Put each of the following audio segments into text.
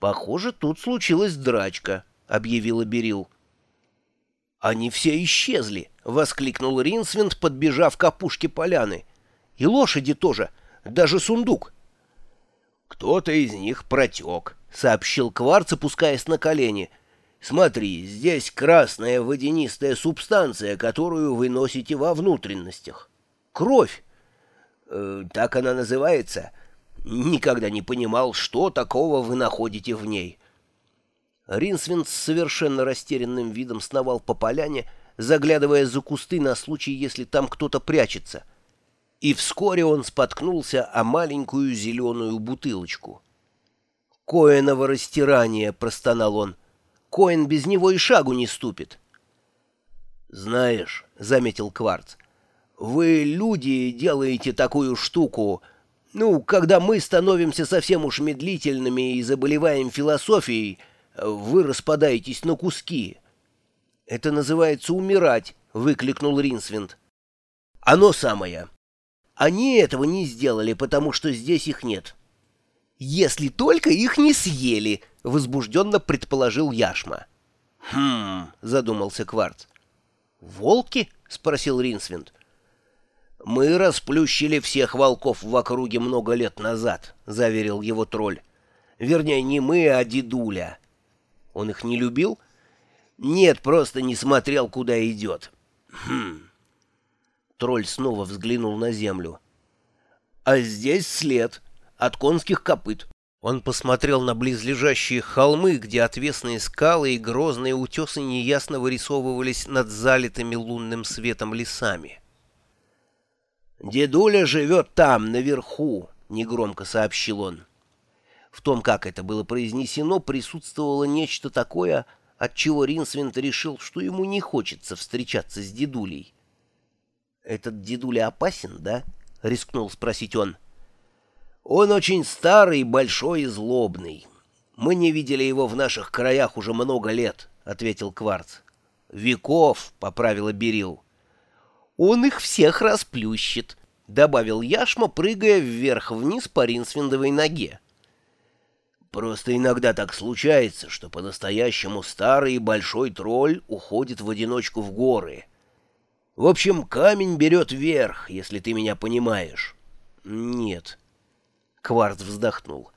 «Похоже, тут случилась драчка», — объявила Берил. «Они все исчезли!» — воскликнул Ринсвинд, подбежав к опушке поляны. «И лошади тоже, даже сундук!» «Кто-то из них протек», — сообщил Кварц, опускаясь на колени. «Смотри, здесь красная водянистая субстанция, которую вы носите во внутренностях. Кровь! Э, так она называется. Никогда не понимал, что такого вы находите в ней». Ринсвинд с совершенно растерянным видом сновал по поляне, заглядывая за кусты на случай, если там кто-то прячется. И вскоре он споткнулся о маленькую зеленую бутылочку. «Коэново растирание», — простонал он. «Коэн без него и шагу не ступит». «Знаешь», — заметил Кварц, — «вы, люди, делаете такую штуку. Ну, когда мы становимся совсем уж медлительными и заболеваем философией, — вы распадаетесь на куски. Это называется умирать, выкликнул Ринсвинд. Оно самое. Они этого не сделали, потому что здесь их нет. Если только их не съели, возбужденно предположил Яшма. Хм, задумался Кварц. Волки? спросил Ринсвинд. «Мы расплющили всех волков в округе много лет назад», — заверил его тролль. «Вернее, не мы, а дедуля. Он их не любил? Нет, просто не смотрел, куда идет. Хм. Тролль снова взглянул на землю. А здесь след от конских копыт. Он посмотрел на близлежащие холмы, где отвесные скалы и грозные утесы неясно вырисовывались над залитыми лунным светом лесами. «Дедуля живет там, наверху», — негромко сообщил он. В том, как это было произнесено, присутствовало нечто такое, от чего Ринсвинд решил, что ему не хочется встречаться с дедулей. «Этот дедуля опасен, да?» — рискнул спросить он. «Он очень старый, большой и злобный. Мы не видели его в наших краях уже много лет», — ответил Кварц. «Веков», — поправила Берил. «Он их всех расплющит», — добавил Яшма, прыгая вверх-вниз по Ринсвиндовой ноге. Просто иногда так случается, что по-настоящему старый и большой тролль уходит в одиночку в горы. В общем, камень берет верх, если ты меня понимаешь. Нет. Кварц вздохнул.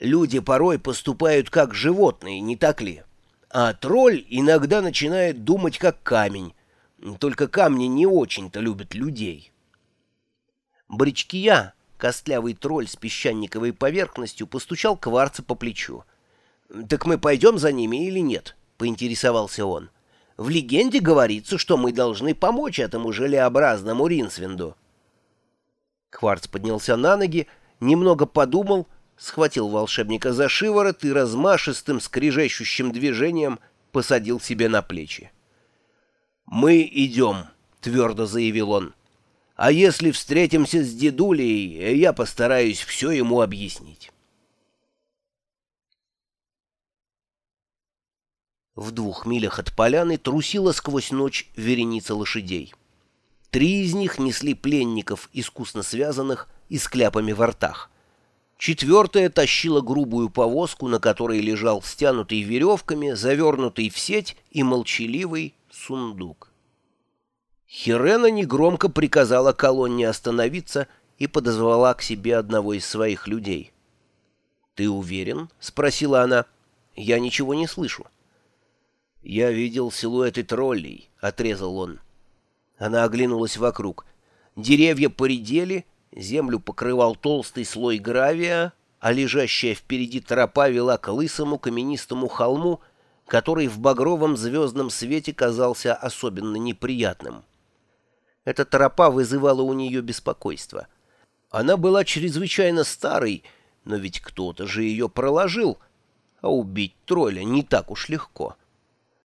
Люди порой поступают как животные, не так ли? А тролль иногда начинает думать как камень. Только камни не очень-то любят людей. Бричкия Костлявый тролль с песчаниковой поверхностью постучал кварца по плечу. «Так мы пойдем за ними или нет?» — поинтересовался он. «В легенде говорится, что мы должны помочь этому желеобразному Ринсвинду». Кварц поднялся на ноги, немного подумал, схватил волшебника за шиворот и размашистым скрижещущим движением посадил себе на плечи. «Мы идем», — твердо заявил он. А если встретимся с дедулей, я постараюсь все ему объяснить. В двух милях от поляны трусила сквозь ночь вереница лошадей. Три из них несли пленников, искусно связанных и с кляпами во ртах. Четвертая тащила грубую повозку, на которой лежал стянутый веревками, завернутый в сеть и молчаливый сундук. Хирена негромко приказала колонне остановиться и подозвала к себе одного из своих людей. «Ты уверен?» — спросила она. «Я ничего не слышу». «Я видел силуэты троллей», — отрезал он. Она оглянулась вокруг. Деревья поредели, землю покрывал толстый слой гравия, а лежащая впереди тропа вела к лысому каменистому холму, который в багровом звездном свете казался особенно неприятным. Эта тропа вызывала у нее беспокойство. Она была чрезвычайно старой, но ведь кто-то же ее проложил, а убить тролля не так уж легко.